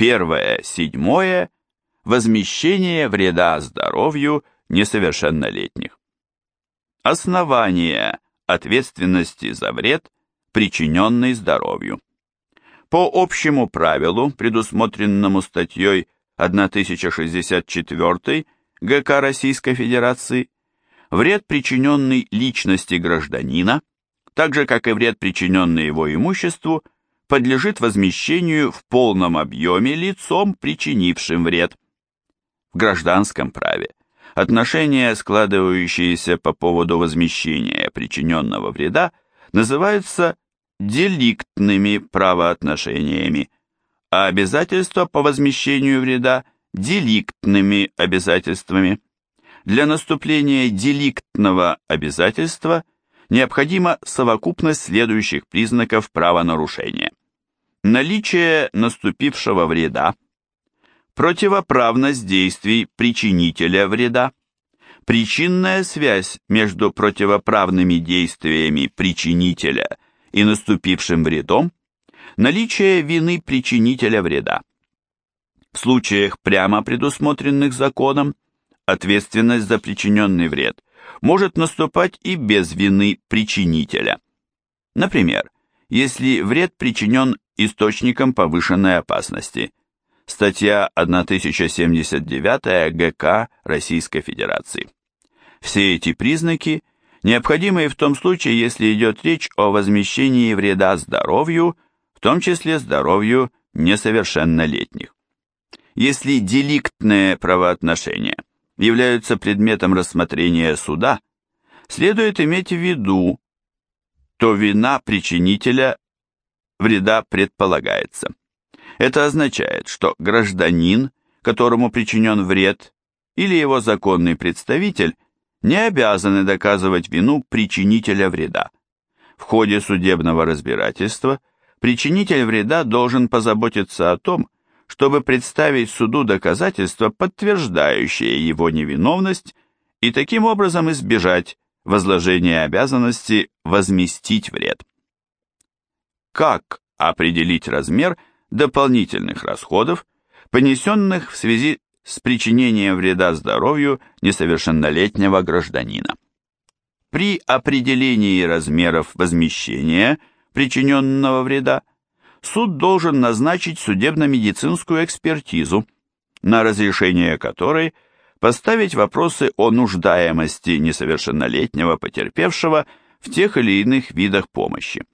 Первое, седьмое – возмещение вреда здоровью несовершеннолетних. Основание ответственности за вред, причиненный здоровью. По общему правилу, предусмотренному статьей 1064 ГК Российской Федерации, вред, причиненный личности гражданина, так же как и вред, причиненный его имуществу, подлежит возмещению в полном объеме лицом, причинившим вред. В гражданском праве отношения, складывающиеся по поводу возмещения причиненного вреда, называются деликтными правоотношениями, а обязательства по возмещению вреда – деликтными обязательствами. Для наступления деликтного обязательства необходима совокупность следующих признаков правонарушения. Наличие наступившего вреда, противоправность действий причинителя вреда, причинная связь между противоправными действиями причинителя и наступившим вредом, наличие вины причинителя вреда. В случаях, прямо предусмотренных законом, ответственность за причиненный вред может наступать и без вины причинителя. Например, если вред причинен источником повышенной опасности. Статья 1079 ГК Российской Федерации. Все эти признаки необходимы в том случае, если идет речь о возмещении вреда здоровью, в том числе здоровью несовершеннолетних. Если деликтные правоотношения являются предметом рассмотрения суда, следует иметь в виду, то вина причинителя вреда предполагается. Это означает, что гражданин, которому причинен вред, или его законный представитель не обязаны доказывать вину причинителя вреда. В ходе судебного разбирательства причинитель вреда должен позаботиться о том, чтобы представить суду доказательства, подтверждающие его невиновность, и таким образом избежать возложения обязанности возместить вред. Как определить размер дополнительных расходов, понесенных в связи с причинением вреда здоровью несовершеннолетнего гражданина. При определении размеров возмещения причиненного вреда суд должен назначить судебно-медицинскую экспертизу, на разрешение которой поставить вопросы о нуждаемости несовершеннолетнего потерпевшего в тех или иных видах помощи.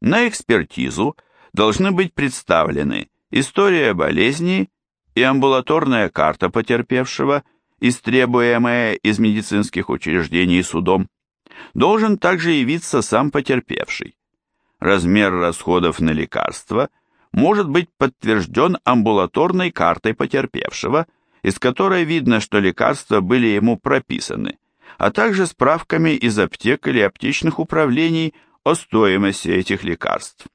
На экспертизу должны быть представлены история болезни и амбулаторная карта потерпевшего, истребуемая из медицинских учреждений судом. Должен также явиться сам потерпевший. Размер расходов на лекарства может быть подтвержден амбулаторной картой потерпевшего, из которой видно, что лекарства были ему прописаны, а также справками из аптек или аптечных управлений о стоимости этих лекарств.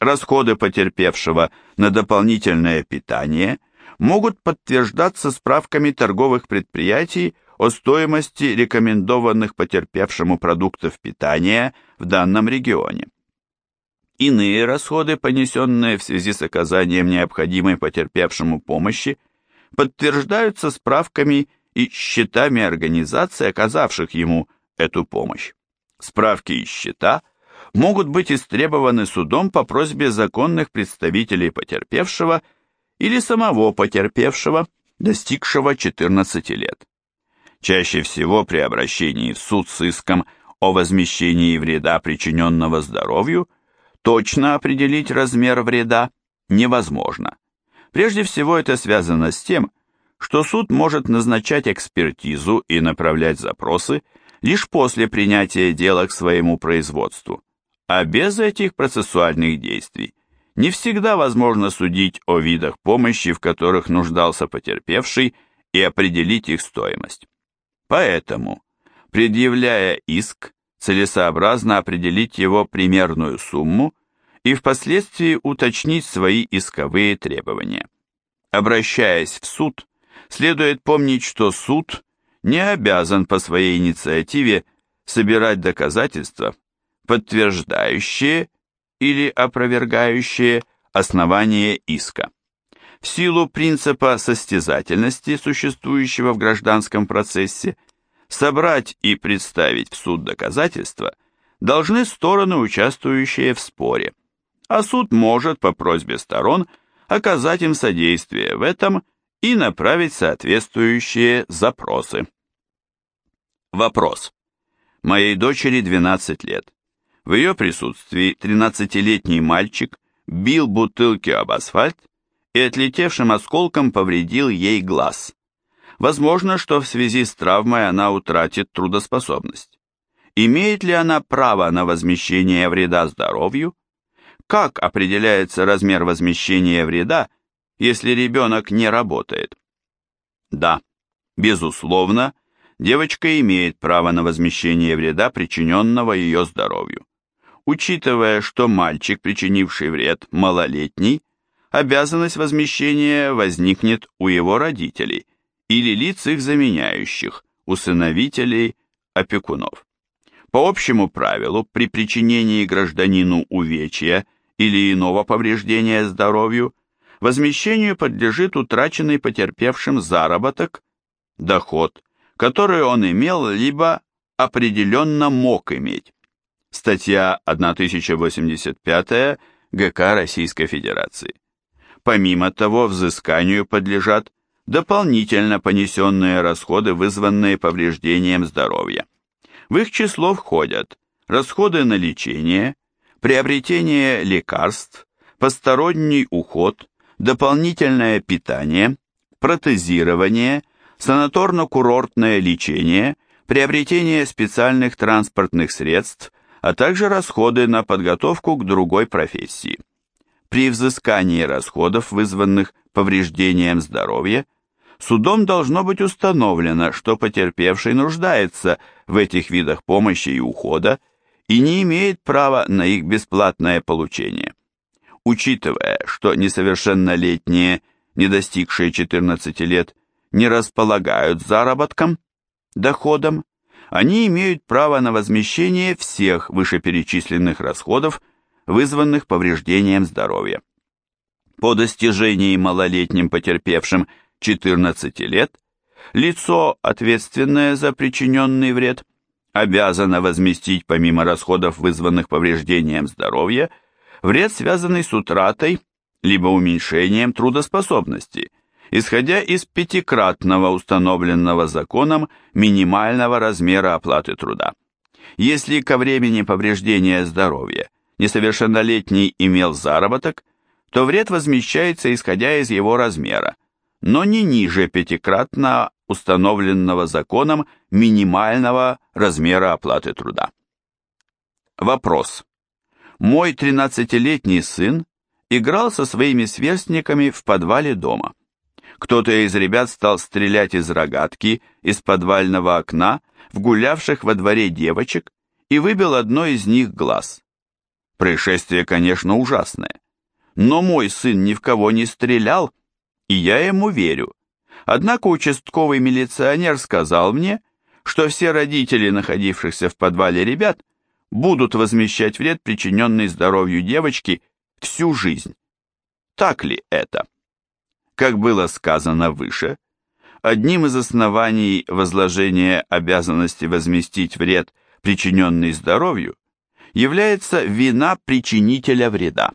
Расходы потерпевшего на дополнительное питание могут подтверждаться справками торговых предприятий о стоимости рекомендованных потерпевшему продуктов питания в данном регионе. Иные расходы, понесенные в связи с оказанием необходимой потерпевшему помощи, подтверждаются справками и счетами организаций, оказавших ему эту помощь. Справки и счета могут быть истребованы судом по просьбе законных представителей потерпевшего или самого потерпевшего, достигшего 14 лет. Чаще всего при обращении в суд с иском о возмещении вреда, причиненного здоровью, точно определить размер вреда невозможно. Прежде всего это связано с тем, что суд может назначать экспертизу и направлять запросы лишь после принятия дела к своему производству, а без этих процессуальных действий не всегда возможно судить о видах помощи, в которых нуждался потерпевший, и определить их стоимость. Поэтому, предъявляя иск, целесообразно определить его примерную сумму и впоследствии уточнить свои исковые требования. Обращаясь в суд, следует помнить, что суд не обязан по своей инициативе собирать доказательства, подтверждающие или опровергающие основание иска. В силу принципа состязательности, существующего в гражданском процессе, собрать и представить в суд доказательства должны стороны, участвующие в споре, а суд может по просьбе сторон оказать им содействие в этом и направить соответствующие запросы. Вопрос. Моей дочери 12 лет. В ее присутствии 13-летний мальчик бил бутылки об асфальт и отлетевшим осколком повредил ей глаз. Возможно, что в связи с травмой она утратит трудоспособность. Имеет ли она право на возмещение вреда здоровью? Как определяется размер возмещения вреда, если ребенок не работает? Да, безусловно, девочка имеет право на возмещение вреда, причиненного ее здоровью. Учитывая, что мальчик, причинивший вред, малолетний, обязанность возмещения возникнет у его родителей или лиц их заменяющих, усыновителей, опекунов. По общему правилу, при причинении гражданину увечья или иного повреждения здоровью, возмещению подлежит утраченный потерпевшим заработок, доход, который он имел либо определенно мог иметь. Статья 1085 ГК Российской Федерации. Помимо того, взысканию подлежат дополнительно понесенные расходы, вызванные повреждением здоровья. В их число входят расходы на лечение, приобретение лекарств, посторонний уход, дополнительное питание, протезирование, санаторно-курортное лечение, приобретение специальных транспортных средств, а также расходы на подготовку к другой профессии. При взыскании расходов, вызванных повреждением здоровья, судом должно быть установлено, что потерпевший нуждается в этих видах помощи и ухода и не имеет права на их бесплатное получение учитывая, что несовершеннолетние, не достигшие 14 лет, не располагают заработком, доходом, они имеют право на возмещение всех вышеперечисленных расходов, вызванных повреждением здоровья. По достижении малолетним потерпевшим 14 лет, лицо, ответственное за причиненный вред, обязано возместить помимо расходов, вызванных повреждением здоровья, вред, связанный с утратой либо уменьшением трудоспособности, исходя из пятикратного установленного законом минимального размера оплаты труда. Если ко времени повреждения здоровья несовершеннолетний имел заработок, то вред возмещается исходя из его размера, но не ниже пятикратно установленного законом минимального размера оплаты труда. Вопрос. Мой 13-летний сын играл со своими сверстниками в подвале дома. Кто-то из ребят стал стрелять из рогатки из подвального окна в гулявших во дворе девочек и выбил одной из них глаз. Происшествие, конечно, ужасное. Но мой сын ни в кого не стрелял, и я ему верю. Однако участковый милиционер сказал мне, что все родители находившихся в подвале ребят будут возмещать вред, причиненный здоровью девочки, всю жизнь. Так ли это? Как было сказано выше, одним из оснований возложения обязанности возместить вред, причиненный здоровью, является вина причинителя вреда.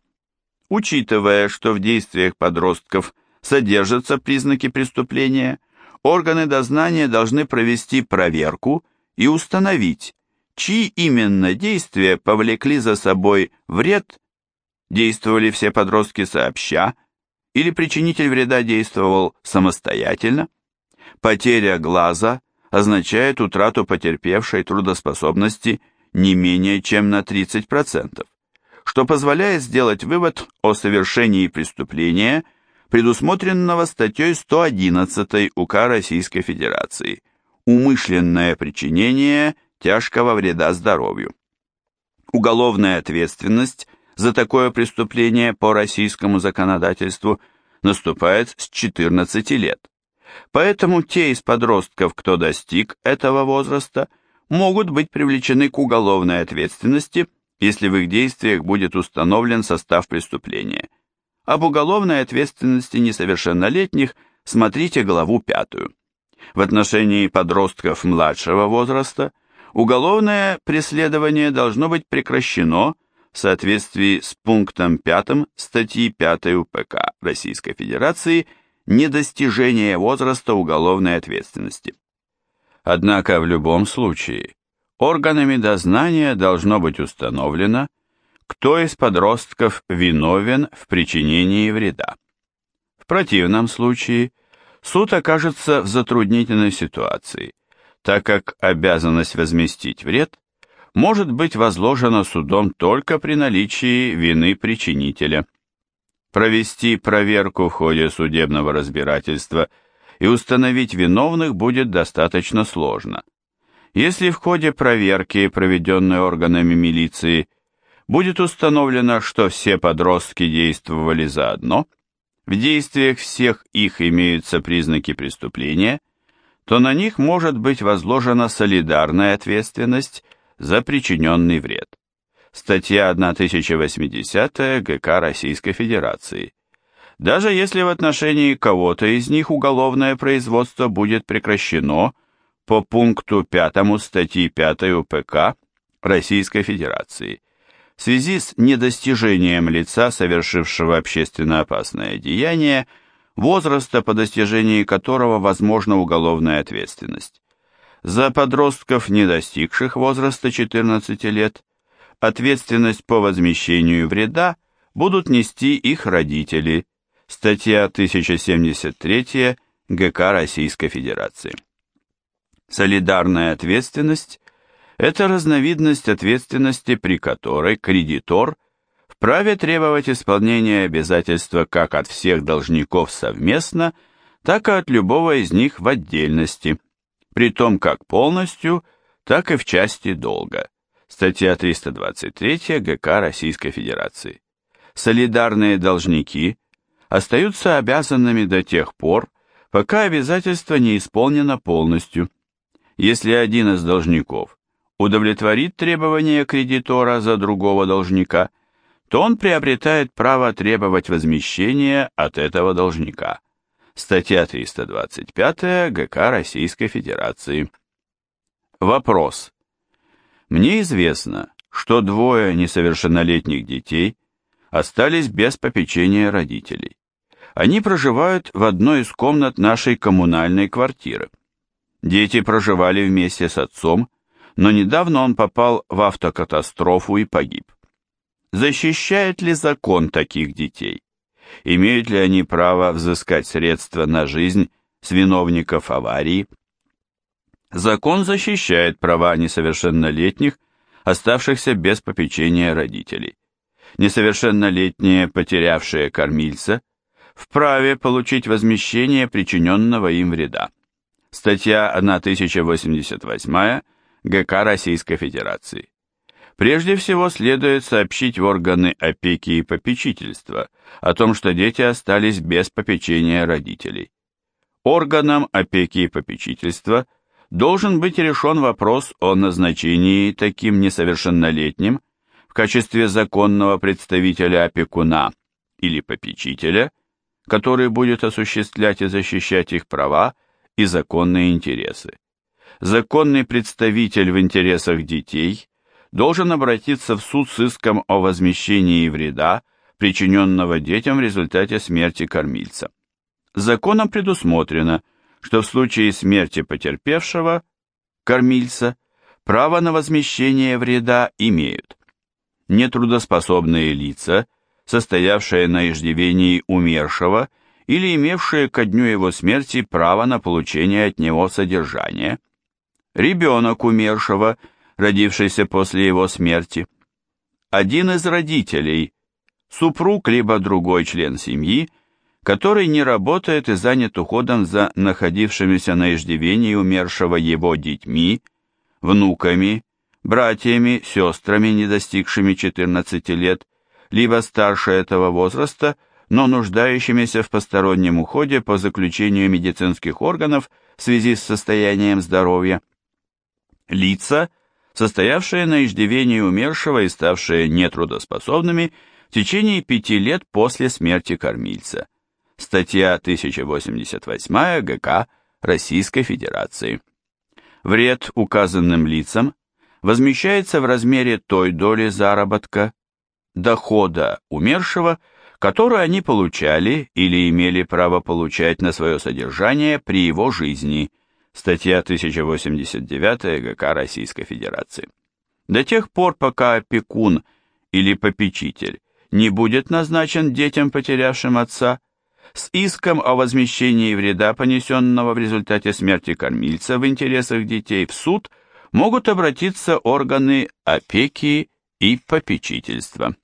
Учитывая, что в действиях подростков содержатся признаки преступления, органы дознания должны провести проверку и установить, чьи именно действия повлекли за собой вред, действовали все подростки сообща, или причинитель вреда действовал самостоятельно, потеря глаза означает утрату потерпевшей трудоспособности не менее чем на 30%, что позволяет сделать вывод о совершении преступления, предусмотренного статьей 111 УК Российской Федерации «Умышленное причинение – тяжкого вреда здоровью. Уголовная ответственность за такое преступление по российскому законодательству наступает с 14 лет. Поэтому те из подростков, кто достиг этого возраста, могут быть привлечены к уголовной ответственности, если в их действиях будет установлен состав преступления. об уголовной ответственности несовершеннолетних смотрите главу пятую. В отношении подростков младшего возраста уголовное преследование должно быть прекращено в соответствии с пунктом 5 статьи 5 УПК Российской Федерации «Недостижение возраста уголовной ответственности». Однако в любом случае органами дознания должно быть установлено, кто из подростков виновен в причинении вреда. В противном случае суд окажется в затруднительной ситуации, так как обязанность возместить вред может быть возложена судом только при наличии вины причинителя. Провести проверку в ходе судебного разбирательства и установить виновных будет достаточно сложно. Если в ходе проверки, проведенной органами милиции, будет установлено, что все подростки действовали заодно, в действиях всех их имеются признаки преступления, то на них может быть возложена солидарная ответственность за причиненный вред. Статья 1080 ГК Российской Федерации. Даже если в отношении кого-то из них уголовное производство будет прекращено по пункту 5 статьи 5 УПК Российской Федерации, в связи с недостижением лица, совершившего общественно опасное деяние, возраста, по достижении которого возможна уголовная ответственность. За подростков, не достигших возраста 14 лет, ответственность по возмещению вреда будут нести их родители. Статья 1073 ГК Российской Федерации. Солидарная ответственность это разновидность ответственности, при которой кредитор вправе требовать исполнения обязательства как от всех должников совместно, так и от любого из них в отдельности, при том как полностью, так и в части долга. Статья 323 ГК Российской Федерации. Солидарные должники остаются обязанными до тех пор, пока обязательство не исполнено полностью. Если один из должников удовлетворит требования кредитора за другого должника, то он приобретает право требовать возмещения от этого должника. Статья 325 ГК Российской Федерации. Вопрос. Мне известно, что двое несовершеннолетних детей остались без попечения родителей. Они проживают в одной из комнат нашей коммунальной квартиры. Дети проживали вместе с отцом но недавно он попал в автокатастрофу и погиб. Защищает ли закон таких детей? Имеют ли они право взыскать средства на жизнь с виновников аварии? Закон защищает права несовершеннолетних, оставшихся без попечения родителей. Несовершеннолетние, потерявшие кормильца, вправе получить возмещение причиненного им вреда. Статья 1088 ГК Российской Федерации. Прежде всего следует сообщить в органы опеки и попечительства о том, что дети остались без попечения родителей. Органам опеки и попечительства должен быть решен вопрос о назначении таким несовершеннолетним в качестве законного представителя опекуна или попечителя, который будет осуществлять и защищать их права и законные интересы законный представитель в интересах детей должен обратиться в суд с иском о возмещении вреда, причиненного детям в результате смерти кормильца. Законом предусмотрено, что в случае смерти потерпевшего, кормильца, право на возмещение вреда имеют нетрудоспособные лица, состоявшие на иждивении умершего или имевшие ко дню его смерти право на получение от него содержания, ребенок умершего, родившийся после его смерти, один из родителей, супруг либо другой член семьи, который не работает и занят уходом за находившимися на иждивении умершего его детьми, внуками, братьями, сестрами, не достигшими 14 лет, либо старше этого возраста, но нуждающимися в постороннем уходе по заключению медицинских органов в связи с состоянием здоровья. Лица, состоявшие на иждивении умершего и ставшие нетрудоспособными в течение пяти лет после смерти кормильца. Статья 1088 ГК Российской Федерации. Вред указанным лицам возмещается в размере той доли заработка, дохода умершего, которую они получали или имели право получать на свое содержание при его жизни. Статья 1089 ГК Российской Федерации. До тех пор, пока опекун или попечитель не будет назначен детям, потерявшим отца, с иском о возмещении вреда, понесенного в результате смерти кормильца в интересах детей в суд, могут обратиться органы опеки и попечительства.